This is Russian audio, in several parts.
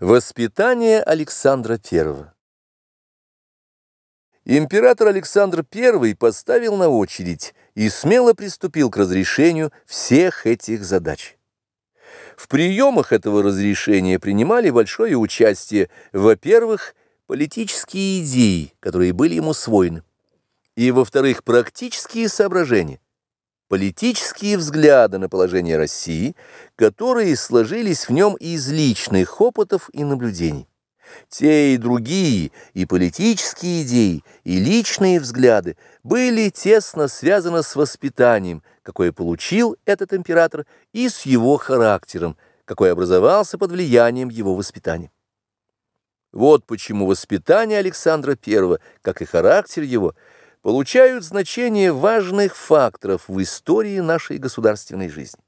Воспитание Александра I Император Александр I поставил на очередь и смело приступил к разрешению всех этих задач. В приемах этого разрешения принимали большое участие, во-первых, политические идеи, которые были ему свойны, и, во-вторых, практические соображения, политические взгляды на положение России, которые сложились в нем из личных опытов и наблюдений. Те и другие, и политические идеи, и личные взгляды были тесно связаны с воспитанием, какое получил этот император, и с его характером, какой образовался под влиянием его воспитания. Вот почему воспитание Александра I, как и характер его – получают значение важных факторов в истории нашей государственной жизни.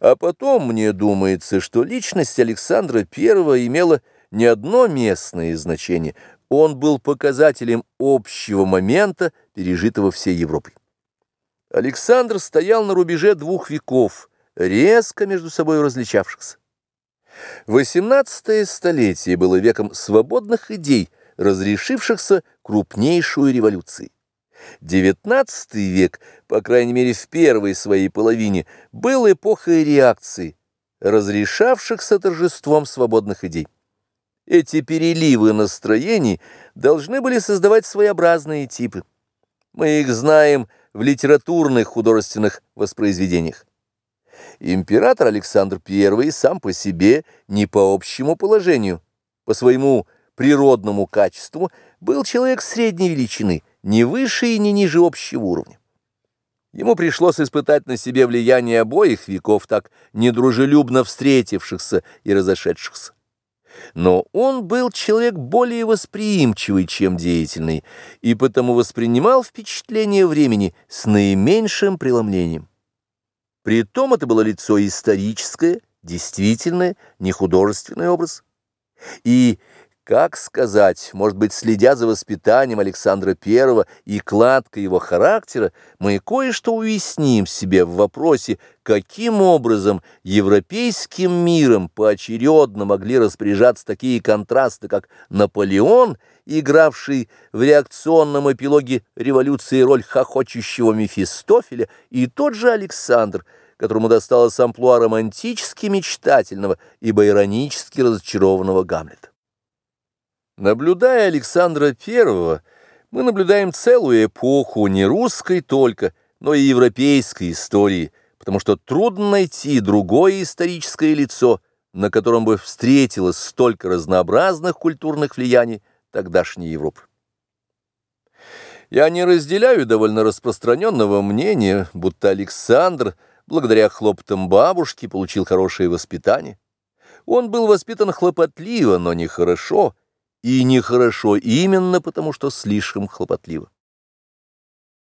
А потом, мне думается, что личность Александра I имела не одно местное значение, он был показателем общего момента, пережитого всей Европой. Александр стоял на рубеже двух веков, резко между собой различавшихся. XVIII столетие было веком свободных идей, разрешившихся крупнейшую революцией. XIX век, по крайней мере в первой своей половине, был эпохой реакции, разрешавшихся торжеством свободных идей. Эти переливы настроений должны были создавать своеобразные типы. Мы их знаем в литературных художественных воспроизведениях. Император Александр I сам по себе, не по общему положению, по своему природному качеству был человек средней величины, не выше и не ниже общего уровня. Ему пришлось испытать на себе влияние обоих веков, так недружелюбно встретившихся и разошедшихся. Но он был человек более восприимчивый, чем деятельный, и потому воспринимал впечатление времени с наименьшим преломлением. Притом это было лицо историческое, действительное, не художественный образ. И как сказать, может быть, следя за воспитанием Александра I и кладкой его характера, мы кое-что уясним себе в вопросе, каким образом европейским миром поочередно могли распоряжаться такие контрасты, как Наполеон, игравший в реакционном эпилоге революции роль хохочущего Мефистофеля, и тот же Александр, которому досталось амплуа романтически мечтательного, ибо иронически разочарованного Гамлета. Наблюдая Александра I, мы наблюдаем целую эпоху не русской только, но и европейской истории, потому что трудно найти другое историческое лицо, на котором бы встретилось столько разнообразных культурных влияний тогдашней Европы. Я не разделяю довольно распространенного мнения, будто Александр, благодаря хлопотам бабушки, получил хорошее воспитание. Он был воспитан хлопотливо, но нехорошо, и нехорошо именно потому, что слишком хлопотливо.